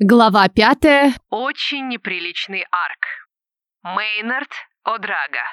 Глава пятая. Очень неприличный арк. Мейнард О'Драга.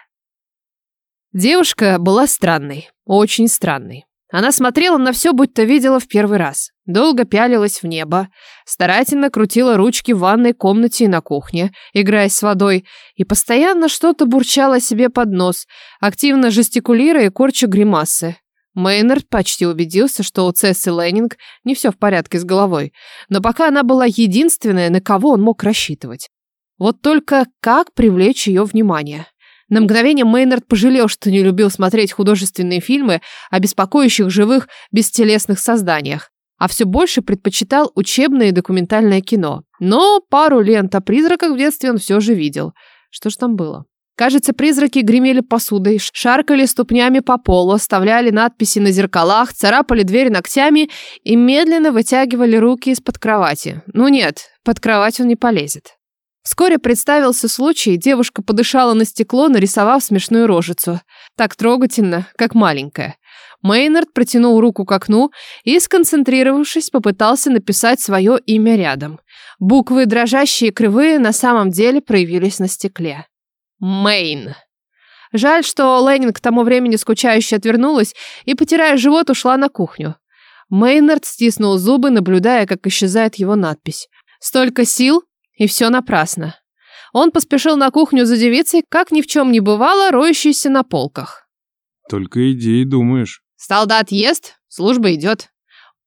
Девушка была странной, очень странной. Она смотрела на все, будто видела в первый раз. Долго пялилась в небо, старательно крутила ручки в ванной комнате и на кухне, играясь с водой, и постоянно что-то бурчала себе под нос, активно жестикулируя и корча гримасы. Мейнард почти убедился, что у Цессы Леннинг не все в порядке с головой, но пока она была единственная, на кого он мог рассчитывать. Вот только как привлечь ее внимание? На мгновение Мейнард пожалел, что не любил смотреть художественные фильмы о беспокоящих живых, бестелесных созданиях, а все больше предпочитал учебное и документальное кино. Но пару лент о призраках в детстве он все же видел. Что ж там было? Кажется, призраки гремели посудой, шаркали ступнями по полу, оставляли надписи на зеркалах, царапали дверь ногтями и медленно вытягивали руки из-под кровати. Ну нет, под кровать он не полезет. Вскоре представился случай, девушка подышала на стекло, нарисовав смешную рожицу. Так трогательно, как маленькая. Мейнард протянул руку к окну и, сконцентрировавшись, попытался написать свое имя рядом. Буквы, дрожащие и кривые, на самом деле проявились на стекле. Мейн. Жаль, что Леннинг к тому времени скучающе отвернулась и, потирая живот, ушла на кухню. Мейнард стиснул зубы, наблюдая, как исчезает его надпись. Столько сил, и все напрасно. Он поспешил на кухню за девицей, как ни в чем не бывало, роющейся на полках. Только иди и думаешь. Солдат ест, служба идет.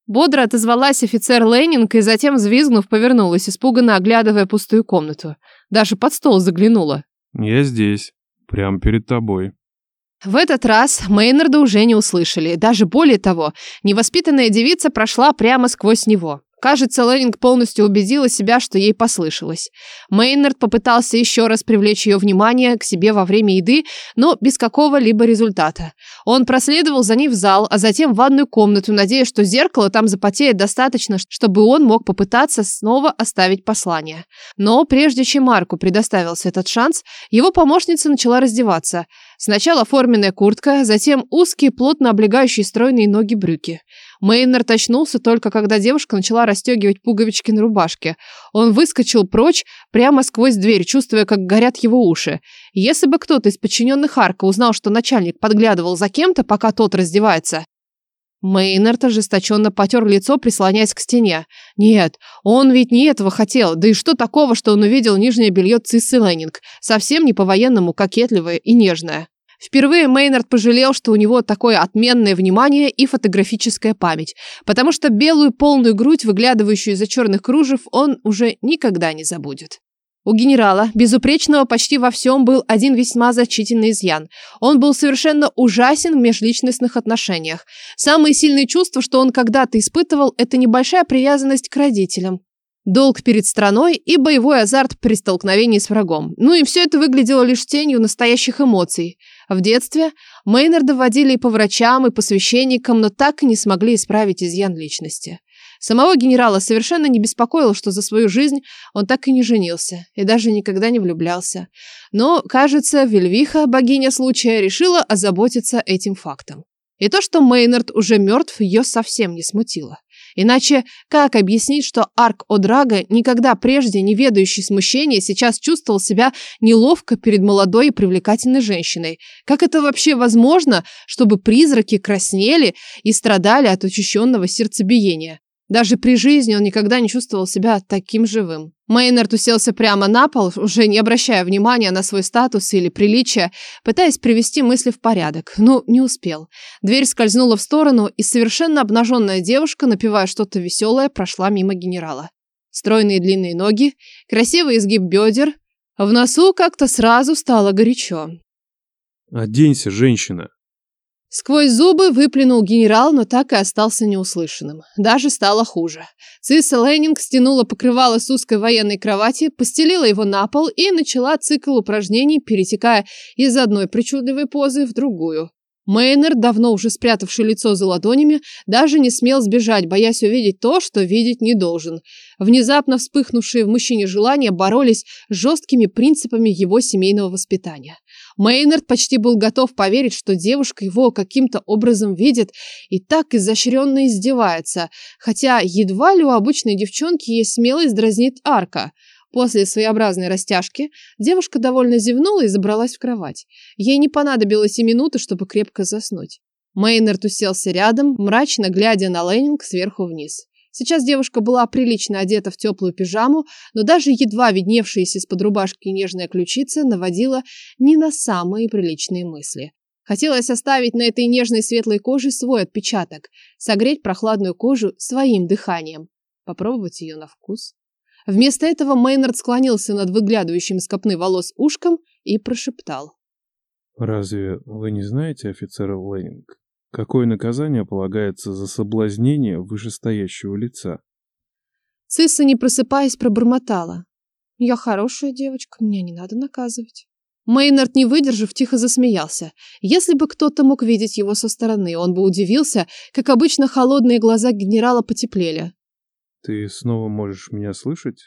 Бодро отозвалась офицер Леннинг и затем, взвизгнув, повернулась, испуганно оглядывая пустую комнату. Даже под стол заглянула. Я здесь, прямо перед тобой. В этот раз Мейнарда уже не услышали. Даже более того, невоспитанная девица прошла прямо сквозь него. Кажется, Леннинг полностью убедила себя, что ей послышалось. Мейнард попытался еще раз привлечь ее внимание к себе во время еды, но без какого-либо результата. Он проследовал за ней в зал, а затем в ванную комнату, надеясь, что зеркало там запотеет достаточно, чтобы он мог попытаться снова оставить послание. Но прежде чем Марку предоставился этот шанс, его помощница начала раздеваться. Сначала форменная куртка, затем узкие, плотно облегающие стройные ноги брюки. Мейнард очнулся только когда девушка начала расстегивать пуговички на рубашке. Он выскочил прочь прямо сквозь дверь, чувствуя, как горят его уши. Если бы кто-то из подчиненных Арка узнал, что начальник подглядывал за кем-то, пока тот раздевается... Мейнард ожесточенно потер лицо, прислоняясь к стене. Нет, он ведь не этого хотел. Да и что такого, что он увидел нижнее белье Циссы Леннинг? Совсем не по-военному кокетливое и нежное. Впервые Мейнард пожалел, что у него такое отменное внимание и фотографическая память, потому что белую полную грудь, выглядывающую из-за черных кружев, он уже никогда не забудет. У генерала, безупречного почти во всем, был один весьма значительный изъян. Он был совершенно ужасен в межличностных отношениях. Самые сильные чувства, что он когда-то испытывал, это небольшая привязанность к родителям. Долг перед страной и боевой азарт при столкновении с врагом. Ну и все это выглядело лишь тенью настоящих эмоций – в детстве Мейнарда водили и по врачам, и по священникам, но так и не смогли исправить изъян личности. Самого генерала совершенно не беспокоило, что за свою жизнь он так и не женился и даже никогда не влюблялся. Но, кажется, Вельвиха, богиня случая, решила озаботиться этим фактом. И то, что Мейнард уже мертв, ее совсем не смутило. Иначе как объяснить, что Арк О'Драга, никогда прежде не ведающий смущения, сейчас чувствовал себя неловко перед молодой и привлекательной женщиной? Как это вообще возможно, чтобы призраки краснели и страдали от учащенного сердцебиения? Даже при жизни он никогда не чувствовал себя таким живым. Мейнард уселся прямо на пол, уже не обращая внимания на свой статус или приличие, пытаясь привести мысли в порядок, но не успел. Дверь скользнула в сторону, и совершенно обнаженная девушка, напевая что-то веселое, прошла мимо генерала. Стройные длинные ноги, красивый изгиб бедер. В носу как-то сразу стало горячо. «Оденься, женщина!» Сквозь зубы выплюнул генерал, но так и остался неуслышанным. Даже стало хуже. Цисса Леннинг стянула покрывало с узкой военной кровати, постелила его на пол и начала цикл упражнений, перетекая из одной причудливой позы в другую. Мейнер, давно уже спрятавший лицо за ладонями, даже не смел сбежать, боясь увидеть то, что видеть не должен. Внезапно вспыхнувшие в мужчине желания боролись с жесткими принципами его семейного воспитания. Мейнард почти был готов поверить, что девушка его каким-то образом видит и так изощренно издевается, хотя едва ли у обычной девчонки есть смелость дразнить Арка. После своеобразной растяжки девушка довольно зевнула и забралась в кровать. Ей не понадобилось и минуты, чтобы крепко заснуть. Мейнард уселся рядом, мрачно глядя на Леннинг сверху вниз. Сейчас девушка была прилично одета в теплую пижаму, но даже едва видневшаяся из-под рубашки нежная ключица наводила не на самые приличные мысли. Хотелось оставить на этой нежной светлой коже свой отпечаток, согреть прохладную кожу своим дыханием, попробовать ее на вкус. Вместо этого Мейнард склонился над выглядывающим из копны волос ушком и прошептал. «Разве вы не знаете офицера Леннинг?» Какое наказание полагается за соблазнение вышестоящего лица? Цисса, не просыпаясь, пробормотала. Я хорошая девочка, меня не надо наказывать. Мейнард, не выдержав, тихо засмеялся. Если бы кто-то мог видеть его со стороны, он бы удивился, как обычно холодные глаза генерала потеплели. Ты снова можешь меня слышать?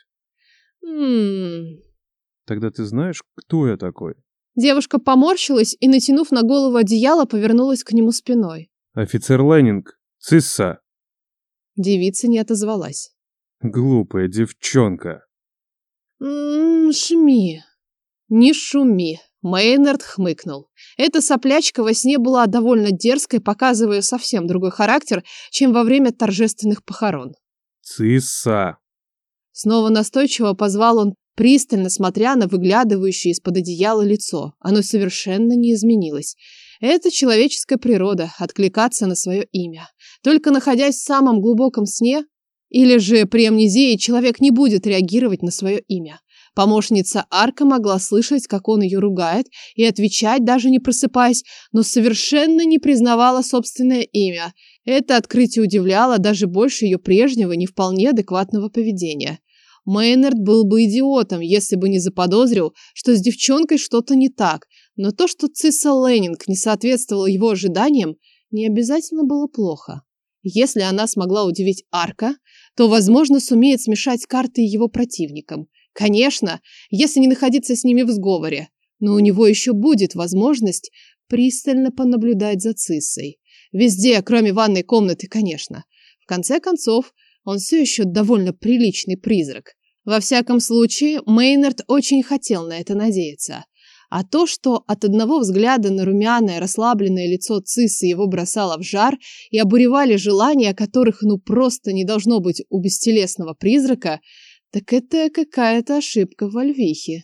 Ммм... Тогда ты знаешь, кто я такой? Девушка поморщилась и, натянув на голову одеяло, повернулась к нему спиной. «Офицер Леннинг! Цисса!» Девица не отозвалась. «Глупая девчонка!» «М-м, шуми!» «Не шуми!» Мейнард хмыкнул. Эта соплячка во сне была довольно дерзкой, показывая совсем другой характер, чем во время торжественных похорон. «Цисса!» Снова настойчиво позвал он, пристально смотря на выглядывающее из-под одеяла лицо. Оно совершенно не изменилось. Это человеческая природа – откликаться на свое имя. Только находясь в самом глубоком сне, или же при амнезии человек не будет реагировать на свое имя. Помощница Арка могла слышать, как он ее ругает, и отвечать, даже не просыпаясь, но совершенно не признавала собственное имя. Это открытие удивляло даже больше ее прежнего, не вполне адекватного поведения. Мейнард был бы идиотом, если бы не заподозрил, что с девчонкой что-то не так, но то, что Цисса Леннинг не соответствовала его ожиданиям, не обязательно было плохо. Если она смогла удивить Арка, то, возможно, сумеет смешать карты его противникам. Конечно, если не находиться с ними в сговоре, но у него еще будет возможность пристально понаблюдать за Циссой. Везде, кроме ванной комнаты, конечно. В конце концов, он все еще довольно приличный призрак. Во всяком случае, Мейнард очень хотел на это надеяться. А то, что от одного взгляда на румяное, расслабленное лицо Циссы его бросало в жар и обуревали желания, которых ну просто не должно быть у бестелесного призрака, так это какая-то ошибка в Альвихе.